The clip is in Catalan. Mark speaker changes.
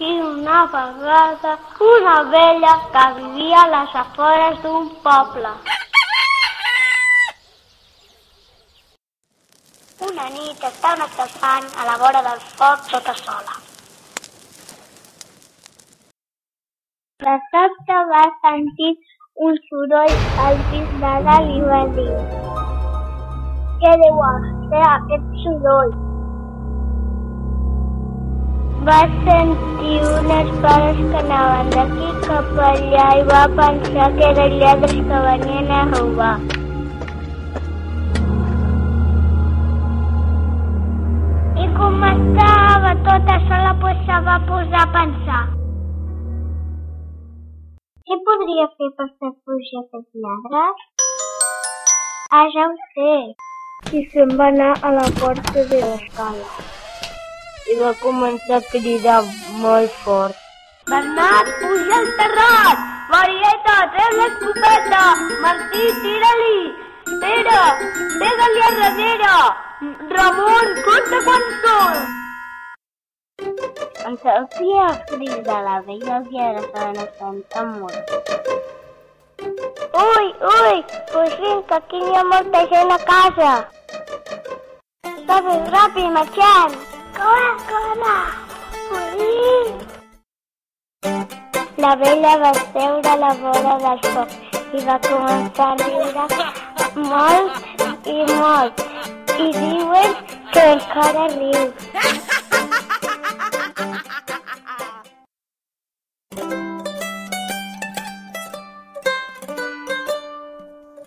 Speaker 1: una vegada una vella que vivia a les afores d'un poble. Una nit estava escalfant a la vora del foc tota sola. De sobte va sentir un soroll al pis de dalt i va dir què deu ser aquest soroll? Va sentir unes pares que anaven d'aquí cap allà i va pensar que eren lladres que venien a robar. I com estava tota sola, pues se va posar a pensar. Què podria fer per fer fugir aquests lladres? Ah, ja ho sé. I se'n va anar a la porta de l'escala i va començar a cridar molt fort. Bernat, puja al terrat! Marieta, treu l'escopeta! Martí, tira-li! Pere, pega-li a darrere! Ramon, compta quan són! En sentia els crits de la vella els lladres estaven espantant molt. Ui, ui, fugim, que aquí hi ha molta gent a casa. Ràpid, ràpid, marxem! Corre! Fugim! La vella va seure a la vora del foc i va començar a riure molt i molt. I diuen que encara riu.